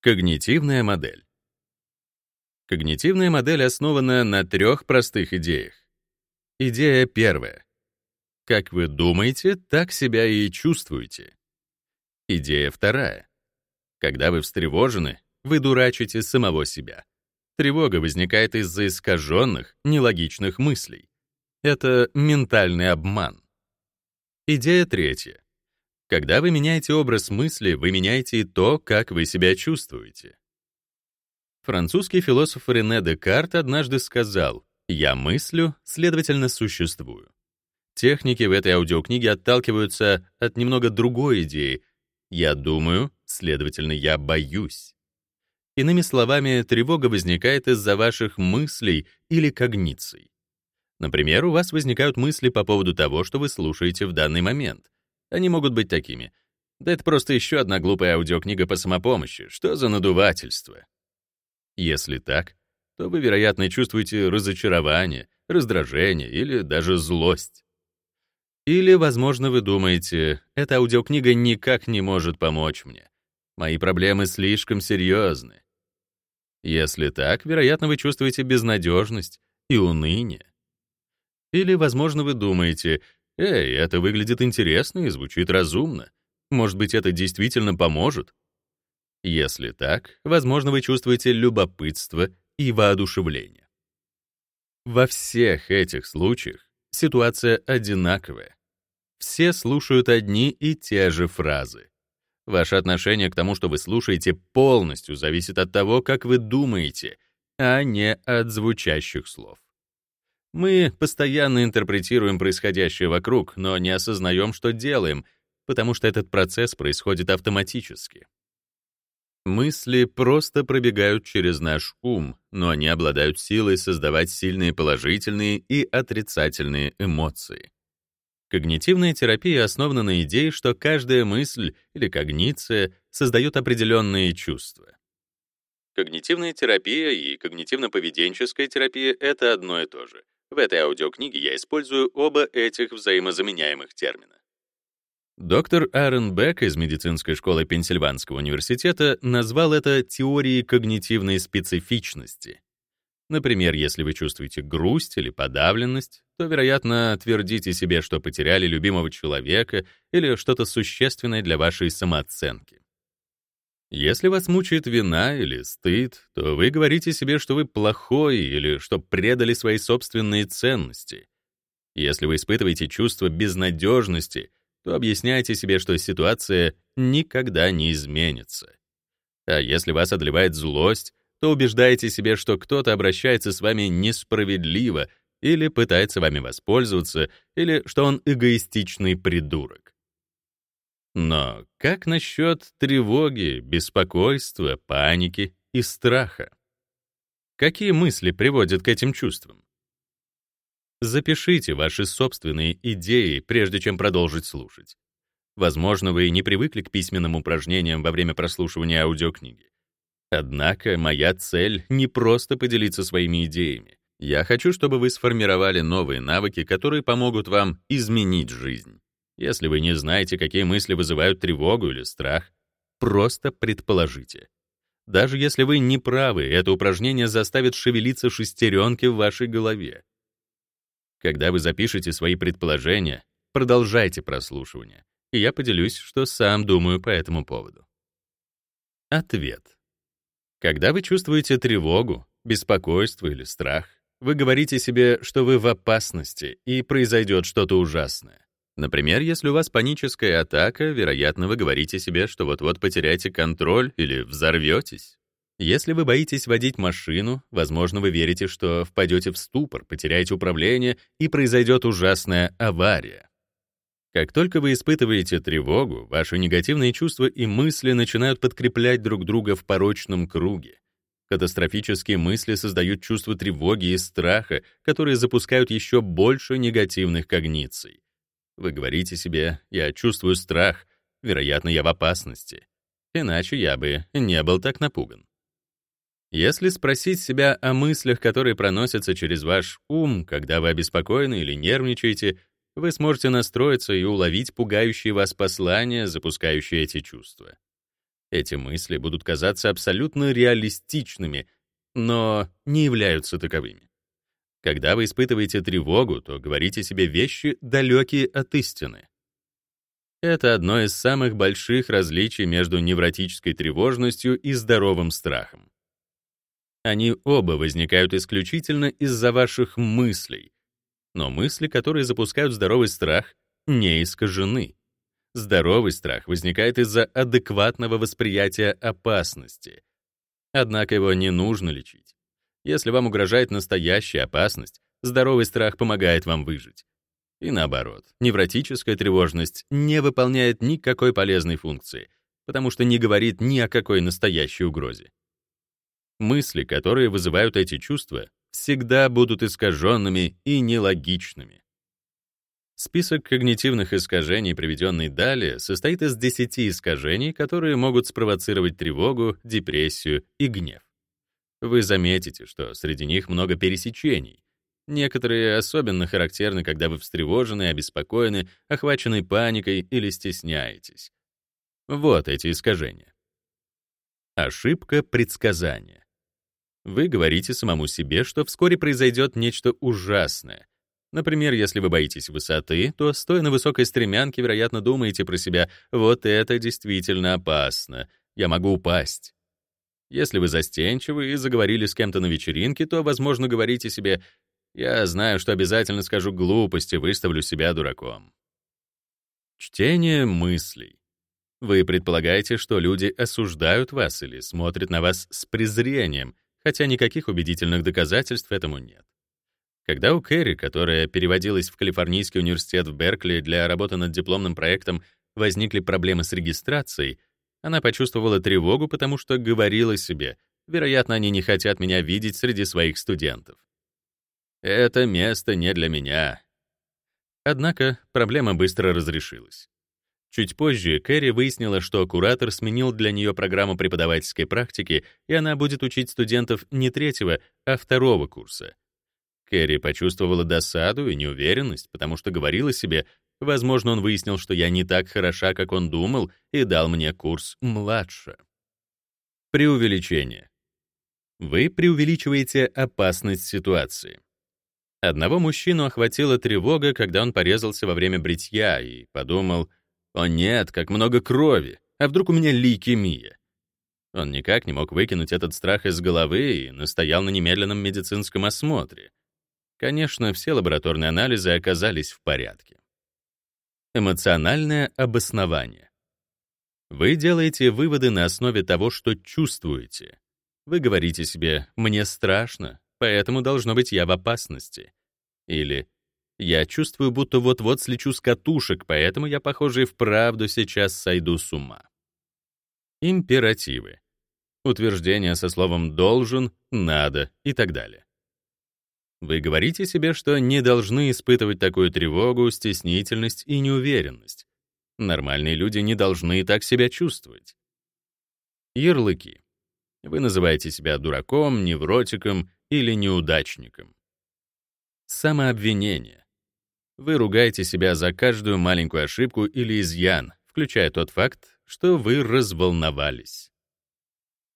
Когнитивная модель. Когнитивная модель основана на трех простых идеях. Идея первая. Как вы думаете, так себя и чувствуете. Идея вторая. Когда вы встревожены, вы дурачите самого себя. Тревога возникает из-за искаженных, нелогичных мыслей. Это ментальный обман. Идея третья. Когда вы меняете образ мысли, вы меняете и то, как вы себя чувствуете. Французский философ Рене Декарт однажды сказал «Я мыслю, следовательно, существую». Техники в этой аудиокниге отталкиваются от немного другой идеи «Я думаю, следовательно, я боюсь». Иными словами, тревога возникает из-за ваших мыслей или когниций. Например, у вас возникают мысли по поводу того, что вы слушаете в данный момент — они могут быть такими. Да это просто еще одна глупая аудиокнига по самопомощи. Что за надувательство? Если так, то вы, вероятно, чувствуете разочарование, раздражение или даже злость. Или, возможно, вы думаете, эта аудиокнига никак не может помочь мне. Мои проблемы слишком серьезны. Если так, вероятно, вы чувствуете безнадежность и уныние. Или, возможно, вы думаете, Эй, это выглядит интересно и звучит разумно. Может быть, это действительно поможет? Если так, возможно, вы чувствуете любопытство и воодушевление. Во всех этих случаях ситуация одинаковая. Все слушают одни и те же фразы. Ваше отношение к тому, что вы слушаете, полностью зависит от того, как вы думаете, а не от звучащих слов. Мы постоянно интерпретируем происходящее вокруг, но не осознаем, что делаем, потому что этот процесс происходит автоматически. Мысли просто пробегают через наш ум, но они обладают силой создавать сильные положительные и отрицательные эмоции. Когнитивная терапия основана на идее, что каждая мысль или когниция создает определенные чувства. Когнитивная терапия и когнитивно-поведенческая терапия — это одно и то же. В этой аудиокниге я использую оба этих взаимозаменяемых термина. Доктор Аарон Бек из медицинской школы Пенсильванского университета назвал это теорией когнитивной специфичности. Например, если вы чувствуете грусть или подавленность, то, вероятно, твердите себе, что потеряли любимого человека или что-то существенное для вашей самооценки. Если вас мучает вина или стыд, то вы говорите себе, что вы плохой или что предали свои собственные ценности. Если вы испытываете чувство безнадежности, то объясняйте себе, что ситуация никогда не изменится. А если вас одолевает злость, то убеждаете себе, что кто-то обращается с вами несправедливо или пытается вами воспользоваться, или что он эгоистичный придурок. Но как насчет тревоги, беспокойства, паники и страха? Какие мысли приводят к этим чувствам? Запишите ваши собственные идеи, прежде чем продолжить слушать. Возможно, вы не привыкли к письменным упражнениям во время прослушивания аудиокниги. Однако моя цель — не просто поделиться своими идеями. Я хочу, чтобы вы сформировали новые навыки, которые помогут вам изменить жизнь. Если вы не знаете, какие мысли вызывают тревогу или страх, просто предположите. Даже если вы не правы, это упражнение заставит шевелиться шестеренки в вашей голове. Когда вы запишете свои предположения, продолжайте прослушивание, и я поделюсь, что сам думаю по этому поводу. Ответ. Когда вы чувствуете тревогу, беспокойство или страх, вы говорите себе, что вы в опасности и произойдет что-то ужасное. Например, если у вас паническая атака, вероятно, вы говорите себе, что вот-вот потеряете контроль или взорветесь. Если вы боитесь водить машину, возможно, вы верите, что впадете в ступор, потеряете управление и произойдет ужасная авария. Как только вы испытываете тревогу, ваши негативные чувства и мысли начинают подкреплять друг друга в порочном круге. Катастрофические мысли создают чувство тревоги и страха, которые запускают еще больше негативных когниций. Вы говорите себе, я чувствую страх, вероятно, я в опасности. Иначе я бы не был так напуган. Если спросить себя о мыслях, которые проносятся через ваш ум, когда вы обеспокоены или нервничаете, вы сможете настроиться и уловить пугающие вас послания, запускающие эти чувства. Эти мысли будут казаться абсолютно реалистичными, но не являются таковыми. Когда вы испытываете тревогу, то говорите себе вещи, далекие от истины. Это одно из самых больших различий между невротической тревожностью и здоровым страхом. Они оба возникают исключительно из-за ваших мыслей. Но мысли, которые запускают здоровый страх, не искажены. Здоровый страх возникает из-за адекватного восприятия опасности. Однако его не нужно лечить. Если вам угрожает настоящая опасность, здоровый страх помогает вам выжить. И наоборот, невротическая тревожность не выполняет никакой полезной функции, потому что не говорит ни о какой настоящей угрозе. Мысли, которые вызывают эти чувства, всегда будут искаженными и нелогичными. Список когнитивных искажений, приведенный далее, состоит из 10 искажений, которые могут спровоцировать тревогу, депрессию и гнев. Вы заметите, что среди них много пересечений. Некоторые особенно характерны, когда вы встревожены, обеспокоены, охвачены паникой или стесняетесь. Вот эти искажения. Ошибка предсказания. Вы говорите самому себе, что вскоре произойдет нечто ужасное, Например, если вы боитесь высоты, то, стоя на высокой стремянке, вероятно, думаете про себя «вот это действительно опасно, я могу упасть». Если вы застенчивы и заговорили с кем-то на вечеринке, то, возможно, говорите себе «я знаю, что обязательно скажу глупости, выставлю себя дураком». Чтение мыслей. Вы предполагаете, что люди осуждают вас или смотрят на вас с презрением, хотя никаких убедительных доказательств этому нет. Когда у Кэрри, которая переводилась в Калифорнийский университет в Беркли для работы над дипломным проектом, возникли проблемы с регистрацией, она почувствовала тревогу, потому что говорила себе, вероятно, они не хотят меня видеть среди своих студентов. Это место не для меня. Однако проблема быстро разрешилась. Чуть позже Кэрри выяснила, что куратор сменил для нее программу преподавательской практики, и она будет учить студентов не третьего, а второго курса — Кэрри почувствовала досаду и неуверенность, потому что говорила себе, возможно, он выяснил, что я не так хороша, как он думал, и дал мне курс младше. Преувеличение. Вы преувеличиваете опасность ситуации. Одного мужчину охватила тревога, когда он порезался во время бритья, и подумал, «О нет, как много крови! А вдруг у меня лейкемия?» Он никак не мог выкинуть этот страх из головы и настоял на немедленном медицинском осмотре. Конечно, все лабораторные анализы оказались в порядке. Эмоциональное обоснование. Вы делаете выводы на основе того, что чувствуете. Вы говорите себе «мне страшно, поэтому должно быть я в опасности». Или «я чувствую, будто вот-вот слечу с катушек, поэтому я, похоже, и вправду сейчас сойду с ума». Императивы. Утверждения со словом «должен», «надо» и так далее. Вы говорите себе, что не должны испытывать такую тревогу, стеснительность и неуверенность. Нормальные люди не должны так себя чувствовать. Ярлыки. Вы называете себя дураком, невротиком или неудачником. Самообвинение. Вы ругаете себя за каждую маленькую ошибку или изъян, включая тот факт, что вы разволновались.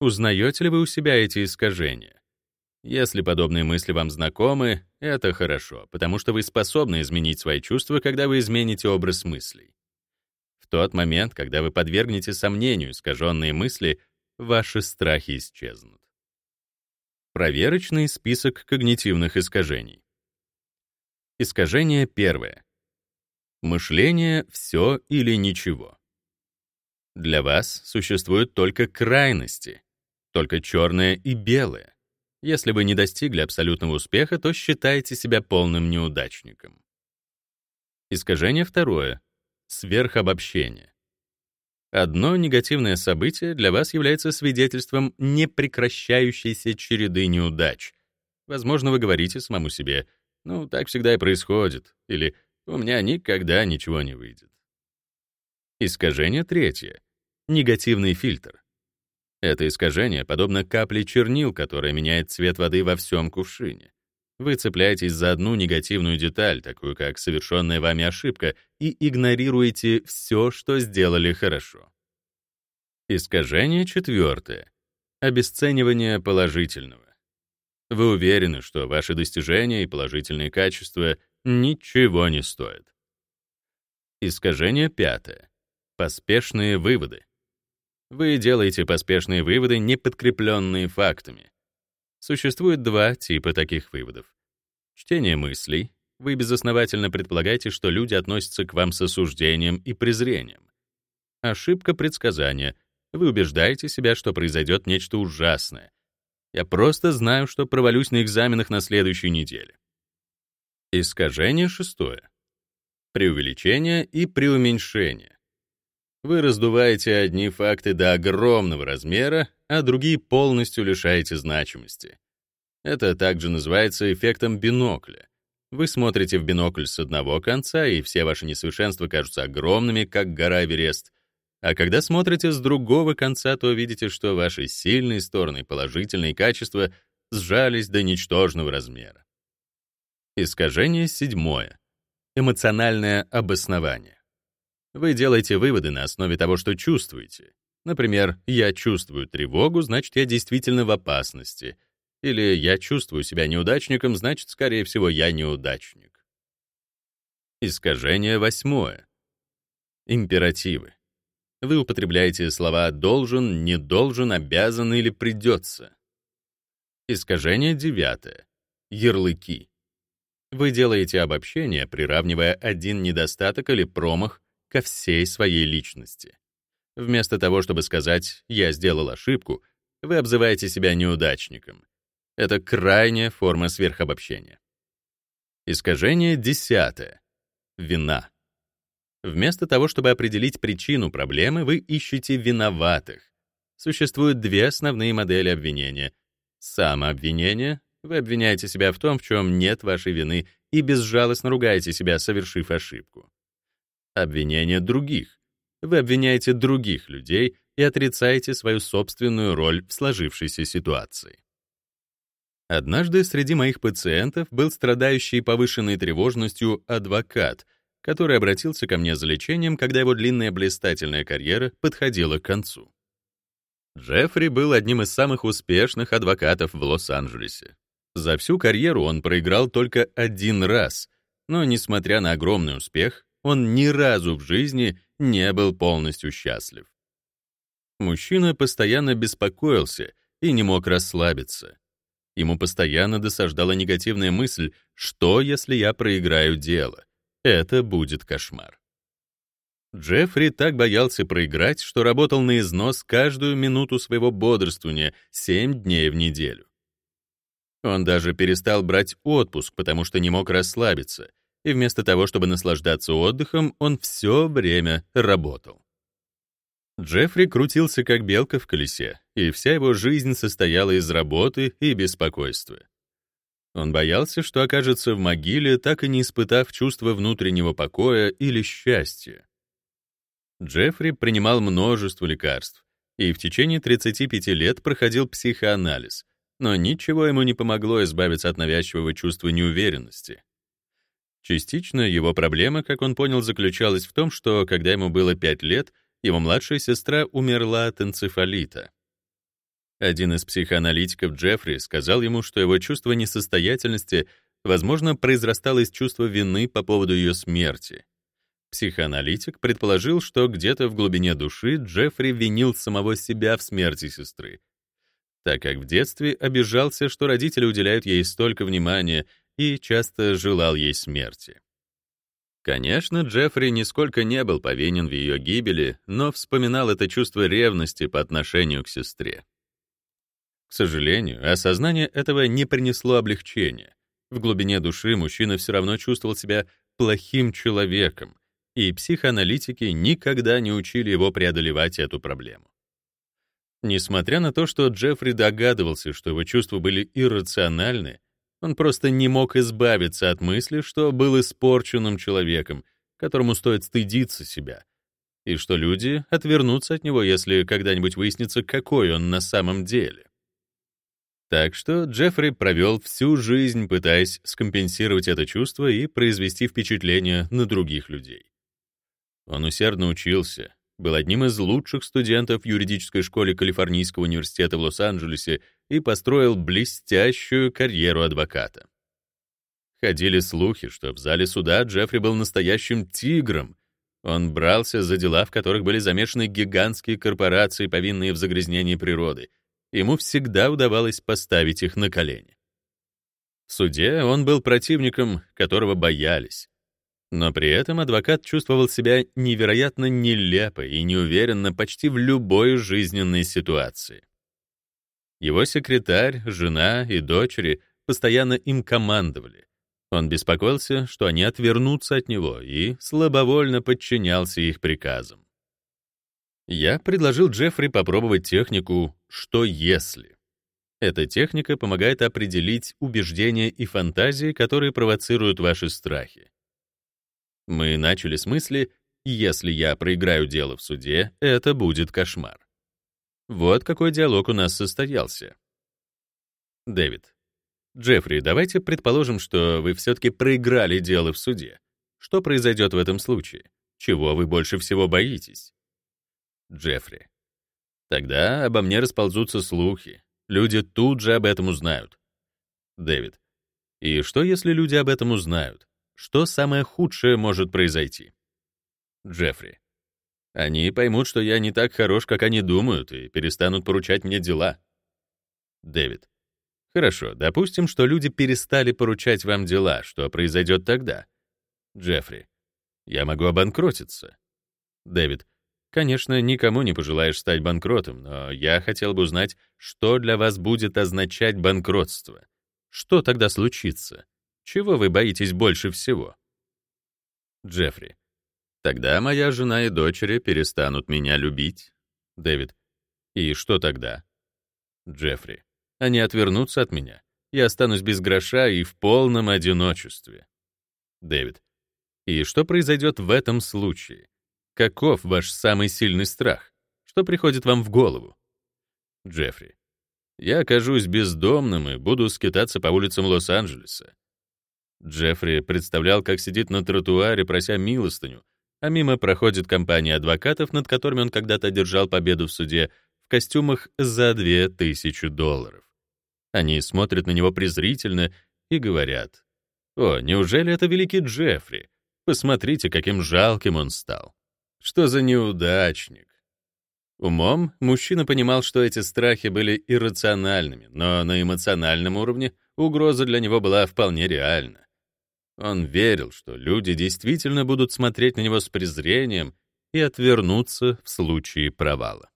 Узнаете ли вы у себя эти искажения? Если подобные мысли вам знакомы, это хорошо, потому что вы способны изменить свои чувства, когда вы измените образ мыслей. В тот момент, когда вы подвергнете сомнению искаженные мысли, ваши страхи исчезнут. Проверочный список когнитивных искажений. Искажение первое. Мышление — все или ничего. Для вас существуют только крайности, только черное и белое. Если вы не достигли абсолютного успеха, то считаете себя полным неудачником. Искажение второе. Сверхобобщение. Одно негативное событие для вас является свидетельством непрекращающейся череды неудач. Возможно, вы говорите самому себе, «Ну, так всегда и происходит», или «У меня никогда ничего не выйдет». Искажение третье. Негативный фильтр. Это искажение подобно капле чернил, которая меняет цвет воды во всем кувшине. Вы цепляетесь за одну негативную деталь, такую как совершенная вами ошибка, и игнорируете все, что сделали хорошо. Искажение четвертое. Обесценивание положительного. Вы уверены, что ваши достижения и положительные качества ничего не стоят. Искажение пятое. Поспешные выводы. Вы делаете поспешные выводы, не подкрепленные фактами. Существует два типа таких выводов. Чтение мыслей. Вы безосновательно предполагаете, что люди относятся к вам с осуждением и презрением. Ошибка предсказания. Вы убеждаете себя, что произойдет нечто ужасное. Я просто знаю, что провалюсь на экзаменах на следующей неделе. Искажение шестое. Преувеличение и преуменьшение. Вы раздуваете одни факты до огромного размера, а другие полностью лишаете значимости. Это также называется эффектом бинокля. Вы смотрите в бинокль с одного конца, и все ваши несовершенства кажутся огромными, как гора Эверест. А когда смотрите с другого конца, то видите, что ваши сильные стороны, положительные качества сжались до ничтожного размера. Искажение седьмое. Эмоциональное обоснование. Вы делаете выводы на основе того, что чувствуете. Например, «я чувствую тревогу, значит, я действительно в опасности», или «я чувствую себя неудачником, значит, скорее всего, я неудачник». Искажение восьмое. Императивы. Вы употребляете слова «должен», «не должен», «обязан» или «придется». Искажение девятое. Ярлыки. Вы делаете обобщение, приравнивая один недостаток или промах ко всей своей личности. Вместо того, чтобы сказать «я сделал ошибку», вы обзываете себя неудачником. Это крайняя форма сверхобобщения. Искажение десятое. Вина. Вместо того, чтобы определить причину проблемы, вы ищете виноватых. Существуют две основные модели обвинения. Самообвинение — вы обвиняете себя в том, в чем нет вашей вины, и безжалостно ругаете себя, совершив ошибку. Обвинение других. Вы обвиняете других людей и отрицаете свою собственную роль в сложившейся ситуации. Однажды среди моих пациентов был страдающий повышенной тревожностью адвокат, который обратился ко мне за лечением, когда его длинная блистательная карьера подходила к концу. Джеффри был одним из самых успешных адвокатов в Лос-Анджелесе. За всю карьеру он проиграл только один раз, но, несмотря на огромный успех, он ни разу в жизни не был полностью счастлив. Мужчина постоянно беспокоился и не мог расслабиться. Ему постоянно досаждала негативная мысль, что если я проиграю дело? Это будет кошмар. Джеффри так боялся проиграть, что работал на износ каждую минуту своего бодрствования 7 дней в неделю. Он даже перестал брать отпуск, потому что не мог расслабиться, и вместо того, чтобы наслаждаться отдыхом, он все время работал. Джеффри крутился как белка в колесе, и вся его жизнь состояла из работы и беспокойства. Он боялся, что окажется в могиле, так и не испытав чувства внутреннего покоя или счастья. Джеффри принимал множество лекарств и в течение 35 лет проходил психоанализ, но ничего ему не помогло избавиться от навязчивого чувства неуверенности. Частично его проблема, как он понял, заключалась в том, что, когда ему было 5 лет, его младшая сестра умерла от энцефалита. Один из психоаналитиков Джеффри сказал ему, что его чувство несостоятельности, возможно, произрастало из чувства вины по поводу ее смерти. Психоаналитик предположил, что где-то в глубине души Джеффри винил самого себя в смерти сестры, так как в детстве обижался, что родители уделяют ей столько внимания и часто желал ей смерти. Конечно, Джеффри нисколько не был повинен в ее гибели, но вспоминал это чувство ревности по отношению к сестре. К сожалению, осознание этого не принесло облегчения. В глубине души мужчина все равно чувствовал себя плохим человеком, и психоаналитики никогда не учили его преодолевать эту проблему. Несмотря на то, что Джеффри догадывался, что его чувства были иррациональны, он просто не мог избавиться от мысли, что был испорченным человеком, которому стоит стыдиться себя, и что люди отвернутся от него, если когда-нибудь выяснится, какой он на самом деле. Так что Джеффри провел всю жизнь, пытаясь скомпенсировать это чувство и произвести впечатление на других людей. Он усердно учился, был одним из лучших студентов в юридической школе Калифорнийского университета в Лос-Анджелесе и построил блестящую карьеру адвоката. Ходили слухи, что в зале суда Джеффри был настоящим тигром. Он брался за дела, в которых были замешаны гигантские корпорации, повинные в загрязнении природы. Ему всегда удавалось поставить их на колени. В суде он был противником, которого боялись. Но при этом адвокат чувствовал себя невероятно нелепо и неуверенно почти в любой жизненной ситуации. Его секретарь, жена и дочери постоянно им командовали. Он беспокоился, что они отвернутся от него, и слабовольно подчинялся их приказам. Я предложил Джеффри попробовать технику «что если?». Эта техника помогает определить убеждения и фантазии, которые провоцируют ваши страхи. Мы начали с мысли «если я проиграю дело в суде, это будет кошмар». Вот какой диалог у нас состоялся. Дэвид. Джеффри, давайте предположим, что вы все-таки проиграли дело в суде. Что произойдет в этом случае? Чего вы больше всего боитесь? Джеффри. Тогда обо мне расползутся слухи. Люди тут же об этом узнают. Дэвид. И что, если люди об этом узнают? Что самое худшее может произойти? Джеффри. Они поймут, что я не так хорош, как они думают, и перестанут поручать мне дела. Дэвид. Хорошо, допустим, что люди перестали поручать вам дела. Что произойдет тогда? Джеффри. Я могу обанкротиться. Дэвид. Конечно, никому не пожелаешь стать банкротом, но я хотел бы узнать, что для вас будет означать банкротство. Что тогда случится? Чего вы боитесь больше всего? Джеффри. Тогда моя жена и дочери перестанут меня любить. Дэвид. И что тогда? Джеффри. Они отвернутся от меня. Я останусь без гроша и в полном одиночестве. Дэвид. И что произойдет в этом случае? Каков ваш самый сильный страх? Что приходит вам в голову? Джеффри. Я окажусь бездомным и буду скитаться по улицам Лос-Анджелеса. Джеффри представлял, как сидит на тротуаре, прося милостыню, а мимо проходит компания адвокатов, над которыми он когда-то одержал победу в суде, в костюмах за 2000 долларов. Они смотрят на него презрительно и говорят, «О, неужели это великий Джеффри? Посмотрите, каким жалким он стал. Что за неудачник?» Умом мужчина понимал, что эти страхи были иррациональными, но на эмоциональном уровне угроза для него была вполне реальна. Он верил, что люди действительно будут смотреть на него с презрением и отвернуться в случае провала.